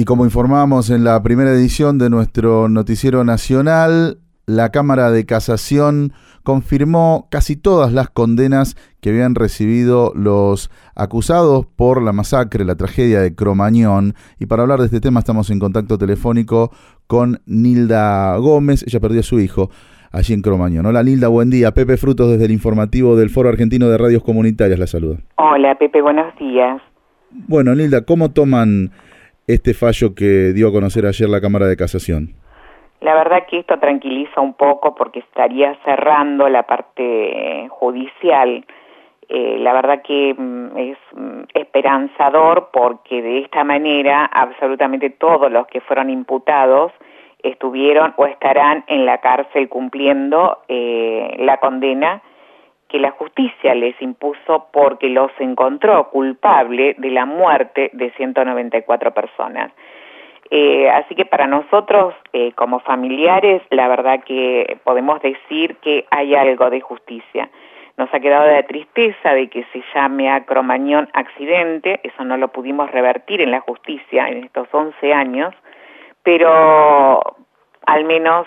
Y como informamos en la primera edición de nuestro noticiero nacional, la Cámara de Casación confirmó casi todas las condenas que habían recibido los acusados por la masacre, la tragedia de Cromañón. Y para hablar de este tema estamos en contacto telefónico con Nilda Gómez. Ella perdió a su hijo allí en Cromañón. Hola Nilda, buen día. Pepe Frutos desde el informativo del Foro Argentino de Radios Comunitarias la saluda. Hola Pepe, buenos días. Bueno, Nilda, ¿cómo toman este fallo que dio a conocer ayer la Cámara de Casación? La verdad que esto tranquiliza un poco porque estaría cerrando la parte judicial. Eh, la verdad que mm, es mm, esperanzador porque de esta manera absolutamente todos los que fueron imputados estuvieron o estarán en la cárcel cumpliendo eh, la condena que la justicia les impuso porque los encontró culpable de la muerte de 194 personas. Eh, así que para nosotros, eh, como familiares, la verdad que podemos decir que hay algo de justicia. Nos ha quedado la tristeza de que se llame a Cromañón accidente, eso no lo pudimos revertir en la justicia en estos 11 años, pero al menos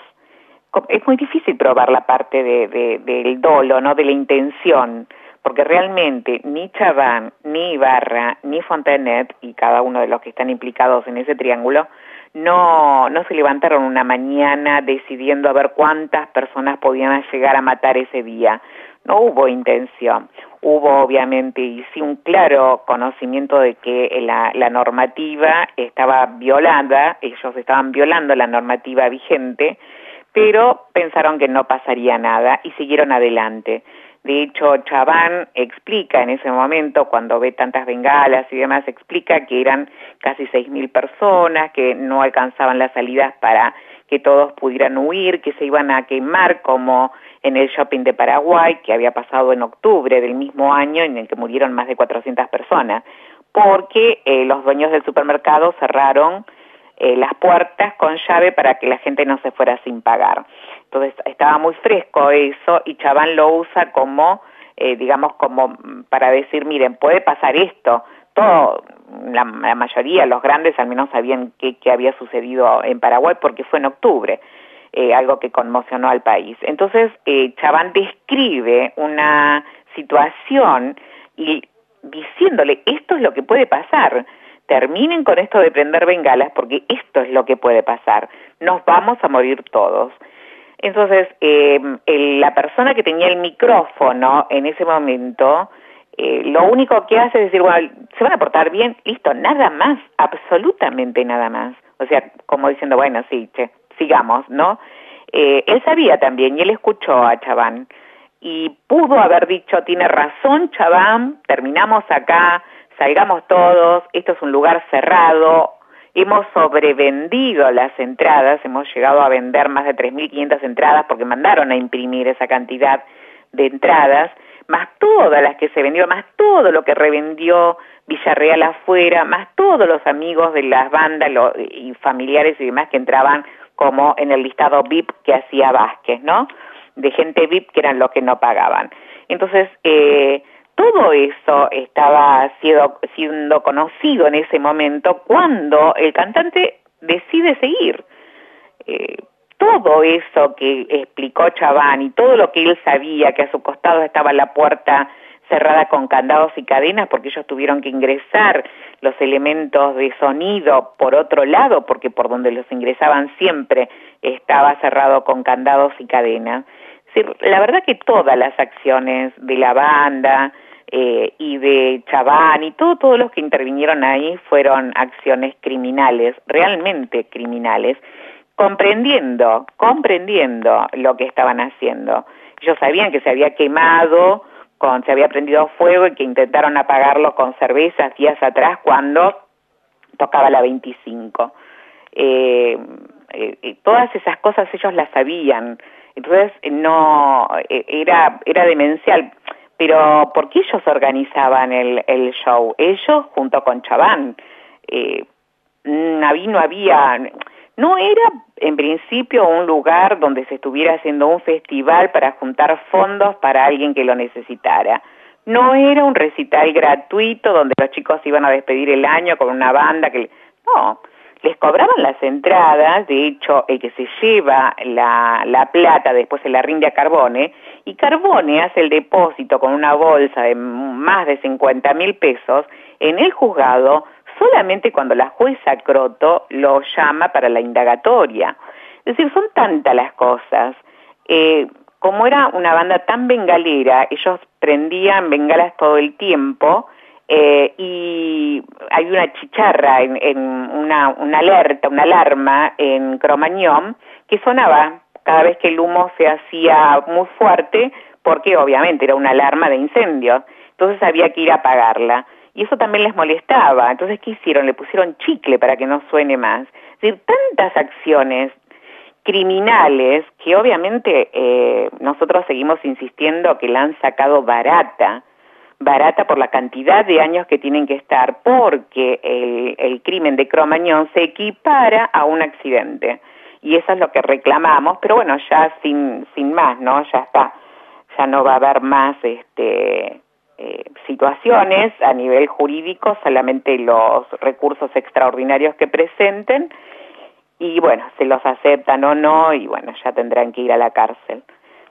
es muy difícil probar la parte de, del dolo, ¿no? de la intención, porque realmente ni Chaván, ni Ibarra, ni Fontanet y cada uno de los que están implicados en ese triángulo no, se levantaron una mañana decidiendo a ver cuántas personas podían llegar a matar ese día. No hubo intención. Hubo obviamente y sí un claro conocimiento de que la, la normativa estaba violada, ellos estaban violando la normativa vigente, pero pensaron que no pasaría nada y siguieron adelante. De hecho, Chaván explica en ese momento, cuando ve tantas bengalas y demás, explica que eran casi 6.000 personas, que no alcanzaban las salidas para que todos pudieran huir, que se iban a quemar como en el shopping de Paraguay, que había pasado en octubre del mismo año en el que murieron más de 400 personas, porque eh, los dueños del supermercado cerraron eh, las puertas con llave para que la gente no se fuera sin pagar. Entonces estaba muy fresco eso y Chaván lo usa como, eh, digamos, como para decir, miren, puede pasar esto. Todo, la, mayoría, los grandes al menos sabían qué, había sucedido en Paraguay porque fue en octubre. Eh, algo que conmocionó al país. Entonces, eh, Chaván describe una situación y diciéndole, esto es lo que puede pasar terminen con esto de prender bengalas porque esto es lo que puede pasar, nos vamos a morir todos. Entonces, em, la persona que tenía el micrófono en ese momento, eh, lo único que hace es decir, bueno, se van a portar bien, listo, nada más, absolutamente nada más. O sea, como diciendo, bueno, sí, che, sigamos, ¿no? Eh, él sabía también y él escuchó a Chaván y pudo haber dicho, tiene razón Chaván, terminamos acá, salgamos todos, esto es un lugar cerrado, hemos sobrevendido las entradas, hemos llegado a vender más de 3.500 entradas porque mandaron a imprimir esa cantidad de entradas, más todas las que se vendieron, más todo lo que revendió Villarreal afuera, más todos los amigos de las bandas y familiares y demás que entraban como en el listado VIP que hacía Vázquez, ¿no? De gente VIP que eran los que no pagaban. Entonces, eh, todo eso estaba siendo, conocido en ese momento cuando el cantante decide seguir. Eh, todo eso que explicó Chaván y todo lo que él sabía, que a su costado estaba la puerta cerrada con candados y cadenas porque ellos tuvieron que ingresar los elementos de sonido por otro lado, porque por donde los ingresaban siempre estaba cerrado con candados y cadenas. La verdad que todas las acciones de la banda, eh, y de Chaván y todo, todos los que intervinieron ahí fueron acciones criminales, realmente criminales, comprendiendo, comprendiendo lo que estaban haciendo. Ellos sabían que se había quemado, con, se había prendido fuego y que intentaron apagarlo con cervezas días atrás cuando tocaba la 25. Eh, eh, todas esas cosas ellos las sabían, entonces no era era demencial pero ¿por qué ellos organizaban el, el show? Ellos junto con Chaván. Eh, no había, no era en principio un lugar donde se estuviera haciendo un festival para juntar fondos para alguien que lo necesitara. No era un recital gratuito donde los chicos iban a despedir el año con una banda que... No, les cobraban las entradas, de hecho el que se lleva la, la plata después se la rinde a Carbone, y Carbone hace el depósito con una bolsa de más de 50 mil pesos en el juzgado solamente cuando la jueza Croto lo llama para la indagatoria. Es decir, son tantas las cosas. Eh, como era una banda tan bengalera, ellos prendían bengalas todo el tiempo, eh, y hay una chicharra, en, una, una, alerta, una alarma en Cromañón que sonaba cada vez que el humo se hacía muy fuerte, porque obviamente era una alarma de incendio, entonces había que ir a apagarla. Y eso también les molestaba, entonces ¿qué hicieron? Le pusieron chicle para que no suene más. Es decir, tantas acciones criminales que obviamente eh, nosotros seguimos insistiendo que la han sacado barata, barata por la cantidad de años que tienen que estar, porque el, crimen de Cromañón se equipara a un accidente. Y eso es lo que reclamamos, pero bueno, ya sin, sin más, ¿no? Ya está, ya no va a haber más este, eh, situaciones a nivel jurídico, solamente los recursos extraordinarios que presenten, y bueno, se los aceptan o no, y bueno, ya tendrán que ir a la cárcel.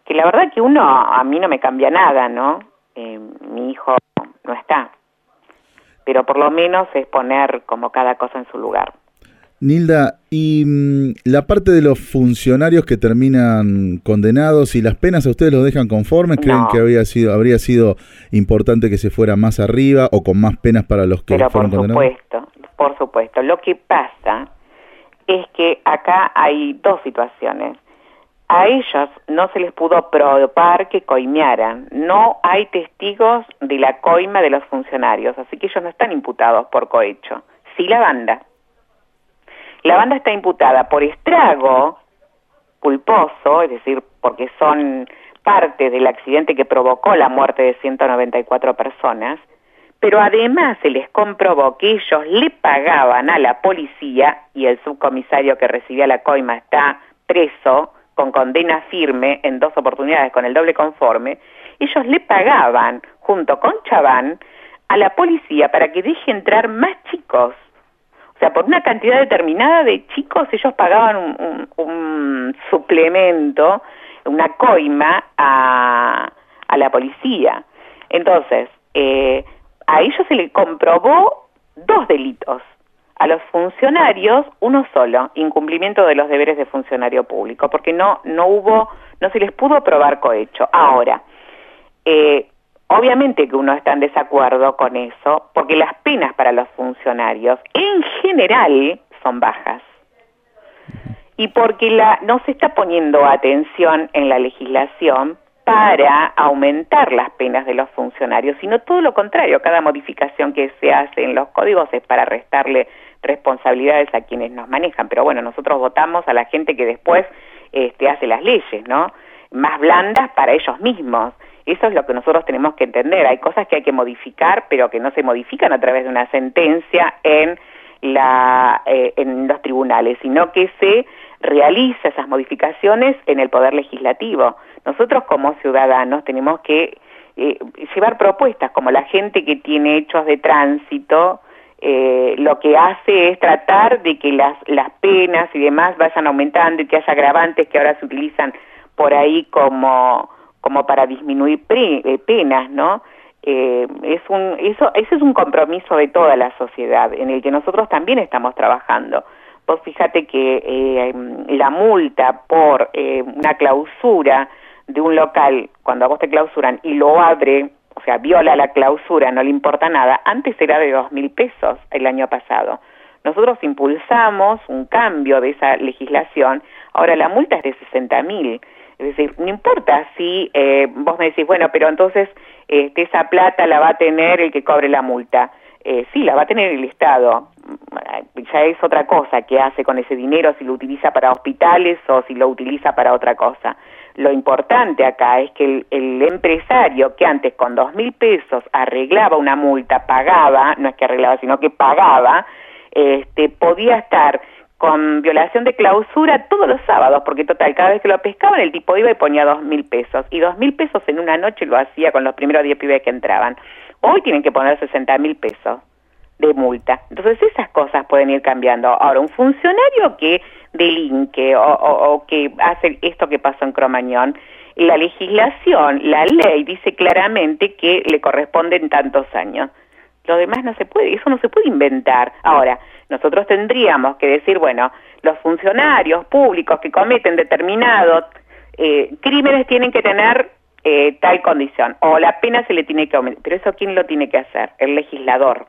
Que la verdad que uno, a mí no me cambia nada, ¿no? Eh, mi hijo no está. Pero por lo menos es poner como cada cosa en su lugar. Nilda, y mm, la parte de los funcionarios que terminan condenados y las penas a ustedes los dejan conformes, ¿creen que habría sido habría sido importante que se fuera más arriba o con más penas para los que Pero fueron por supuesto, por supuesto. Lo que pasa es que acá hay dos situaciones a ellos no se les pudo probar que coimearan. No hay testigos de la coima de los funcionarios, así que ellos no están imputados por cohecho. Sí la banda. La banda está imputada por estrago culposo, es decir, porque son parte del accidente que provocó la muerte de 194 personas, pero además se les comprobó que ellos le pagaban a la policía y el subcomisario que recibía la coima está preso, con condena firme en dos oportunidades con el doble conforme, ellos le pagaban junto con Chaván a la policía para que deje entrar más chicos. O sea, por una cantidad determinada de chicos ellos pagaban un, suplemento, una coima a, a la policía. Entonces, eh, a ellos se le comprobó dos delitos a los funcionarios uno solo, incumplimiento de los deberes de funcionario público, porque no, no hubo, no se les pudo probar cohecho. Ahora, eh, obviamente que uno está en desacuerdo con eso, porque las penas para los funcionarios en general son bajas. Y porque la, no se está poniendo atención en la legislación para aumentar las penas de los funcionarios, sino todo lo contrario, cada modificación que se hace en los códigos es para restarle responsabilidades a quienes nos manejan, pero bueno, nosotros votamos a la gente que después este, hace las leyes, ¿no? Más blandas para ellos mismos. Eso es lo que nosotros tenemos que entender. Hay cosas que hay que modificar, pero que no se modifican a través de una sentencia en, la, eh, en los tribunales, sino que se realiza esas modificaciones en el Poder Legislativo. Nosotros como ciudadanos tenemos que eh, llevar propuestas, como la gente que tiene hechos de tránsito, eh, lo que hace es tratar de que las, las penas y demás vayan aumentando y que haya agravantes que ahora se utilizan por ahí como, como para disminuir eh, penas, ¿no? Eh, es un, eso, ese es un compromiso de toda la sociedad en el que nosotros también estamos trabajando. Vos fíjate que la multa por una clausura de un local, cuando a vos te clausuran y lo abre o sea, viola la clausura, no le importa nada, antes era de dos mil pesos el año pasado. Nosotros impulsamos un cambio de esa legislación, ahora la multa es de 60 mil. Es decir, no importa si eh, vos me decís, bueno, pero entonces este, esa plata la va a tener el que cobre la multa. Eh, sí, la va a tener el Estado. Ya es otra cosa que hace con ese dinero, si lo utiliza para hospitales o si lo utiliza para otra cosa. Lo importante acá es que el, empresario que antes con dos mil pesos arreglaba una multa, pagaba, no es que arreglaba, sino que pagaba, este, podía estar con violación de clausura todos los sábados, porque total, cada vez que lo pescaban el tipo iba y ponía dos mil pesos, y dos mil pesos en una noche lo hacía con los primeros diez pibes que entraban. Hoy tienen que poner sesenta mil pesos de multa. Entonces esas cosas pueden ir cambiando. Ahora, un funcionario que delinque o, que hace esto que pasó en Cromañón, la legislación, la ley dice claramente que le corresponden tantos años. Lo demás no se puede, eso no se puede inventar. Ahora, nosotros tendríamos que decir, bueno, los funcionarios públicos que cometen determinados eh, crímenes tienen que tener eh, tal condición, o la pena se le tiene que aumentar. Pero eso, ¿quién lo tiene que hacer? El legislador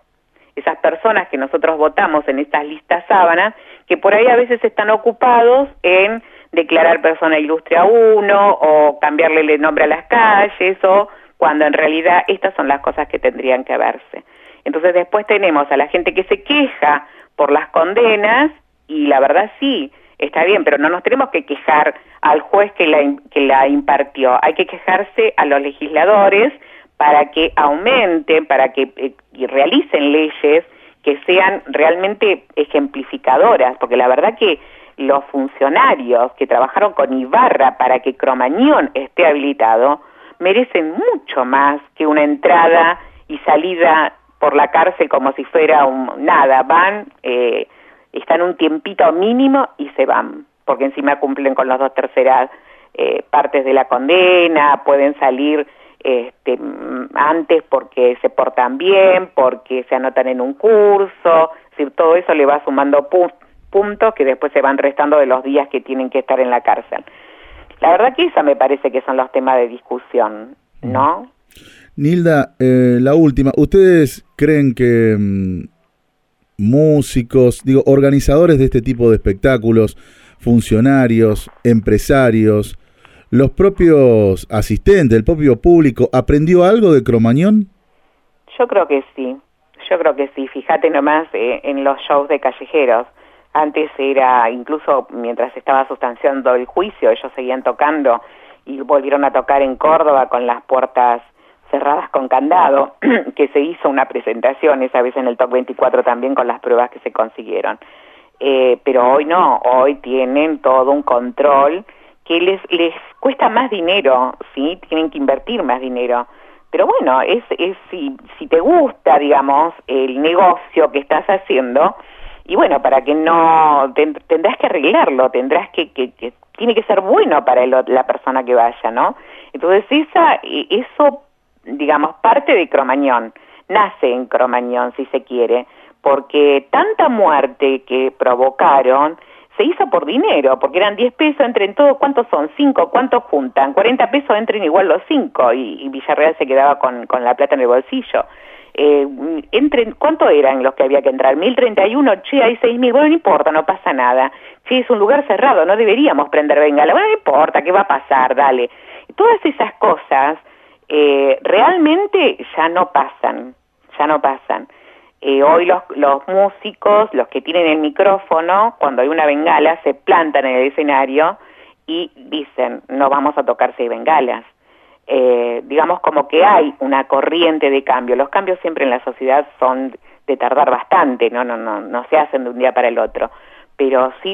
esas personas que nosotros votamos en estas listas sábanas, que por ahí a veces están ocupados en declarar persona ilustre a uno o cambiarle el nombre a las calles o cuando en realidad estas son las cosas que tendrían que verse. Entonces después tenemos a la gente que se queja por las condenas y la verdad sí, está bien, pero no nos tenemos que quejar al juez que la, que la impartió, hay que quejarse a los legisladores para que aumenten, para que eh, realicen leyes que sean realmente ejemplificadoras, porque la verdad que los funcionarios que trabajaron con Ibarra para que Cromañón esté habilitado merecen mucho más que una entrada y salida por la cárcel como si fuera un nada, van, eh, están un tiempito mínimo y se van, porque encima cumplen con las dos terceras eh, partes de la condena, pueden salir este, antes porque se portan bien, porque se anotan en un curso, es todo eso le va sumando puntos que después se van restando de los días que tienen que estar en la cárcel. La verdad que esa me parece que son los temas de discusión, ¿no? Nilda, eh, la última, ¿ustedes creen que mm, músicos, digo, organizadores de este tipo de espectáculos, funcionarios, empresarios, los propios asistentes, el propio público, ¿aprendió algo de Cromañón? Yo creo que sí, yo creo que sí. Fíjate nomás eh, en los shows de callejeros. Antes era, incluso mientras estaba sustanciando el juicio, ellos seguían tocando y volvieron a tocar en Córdoba con las puertas cerradas con candado, que se hizo una presentación esa vez en el Top 24 también con las pruebas que se consiguieron. Eh, pero hoy no, hoy tienen todo un control que les, les cuesta más dinero, ¿sí? Tienen que invertir más dinero. Pero bueno, es, es si, si te gusta, digamos, el negocio que estás haciendo, y bueno, para que no, tendrás que arreglarlo, tendrás que, que, que, tiene que ser bueno para la persona que vaya, ¿no? Entonces esa, eso, digamos, parte de Cromañón, nace en Cromañón, si se quiere, porque tanta muerte que provocaron, se hizo por dinero, porque eran 10 pesos, entren todos, ¿cuántos son? 5, ¿cuántos juntan? 40 pesos entren igual los 5 y, Villarreal se quedaba con, con la plata en el bolsillo. Eh, entren, ¿Cuánto eran los que había que entrar? 1031, che, hay 6000, bueno, no importa, no pasa nada. Che, es un lugar cerrado, no deberíamos prender bengala, bueno, no importa, ¿qué va a pasar? Dale. Todas esas cosas eh, realmente ya no pasan, ya no pasan. Eh, hoy los, los músicos, los que tienen el micrófono, cuando hay una bengala, se plantan en el escenario y dicen, no vamos a tocar seis bengalas. Eh, digamos como que hay una corriente de cambio. Los cambios siempre en la sociedad son de tardar bastante, no, no, no, no se hacen de un día para el otro. Pero sí,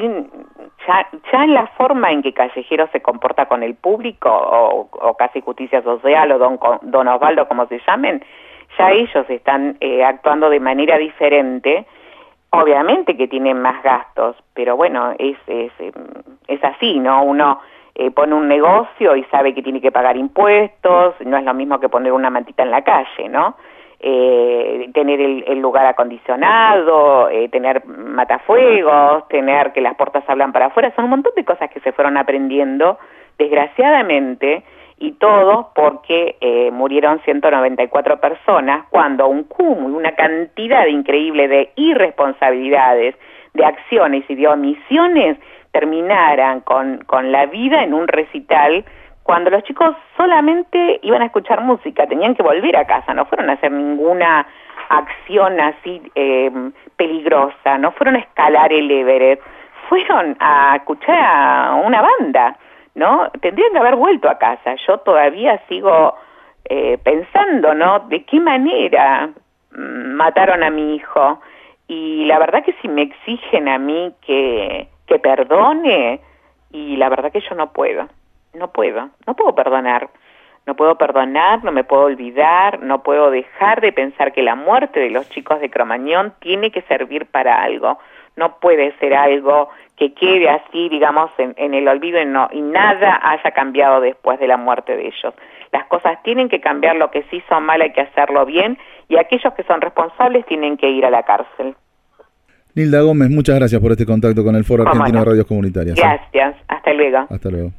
ya, ya en la forma en que Callejero se comporta con el público, o, o Casi Justicia Social, o Don, Don Osvaldo, como se llamen, ya ellos están eh, actuando de manera diferente, obviamente que tienen más gastos, pero bueno, es, es, em, es así, ¿no? Uno eh, pone un negocio y sabe que tiene que pagar impuestos, no es lo mismo que poner una mantita en la calle, ¿no? Eh, tener el, el, lugar acondicionado, eh, tener matafuegos, tener que las puertas hablan para afuera, son un montón de cosas que se fueron aprendiendo, desgraciadamente, y todo porque eh, murieron 194 personas cuando un cúmulo, una cantidad increíble de irresponsabilidades, de acciones y de omisiones terminaran con, con la vida en un recital cuando los chicos solamente iban a escuchar música, tenían que volver a casa, no fueron a hacer ninguna acción así eh, peligrosa, no fueron a escalar el Everest, fueron a escuchar a una banda ¿no? Tendrían que haber vuelto a casa. Yo todavía sigo eh, pensando, ¿no? ¿De qué manera mm, mataron a mi hijo? Y la verdad que si me exigen a mí que, que perdone, y la verdad que yo no puedo, no puedo, no puedo perdonar. no puedo perdonar, no me puedo olvidar, no puedo dejar de pensar que la muerte de los chicos de Cromañón tiene que servir para algo. No puede ser algo que quede así, digamos, en, el olvido y, no, y nada haya cambiado después de la muerte de ellos. Las cosas tienen que cambiar, lo que sí son mal hay que hacerlo bien y aquellos que son responsables tienen que ir a la cárcel. Nilda Gómez, muchas gracias por este contacto con el Foro Argentino de Radios Comunitarias. Gracias, hasta luego. Hasta luego.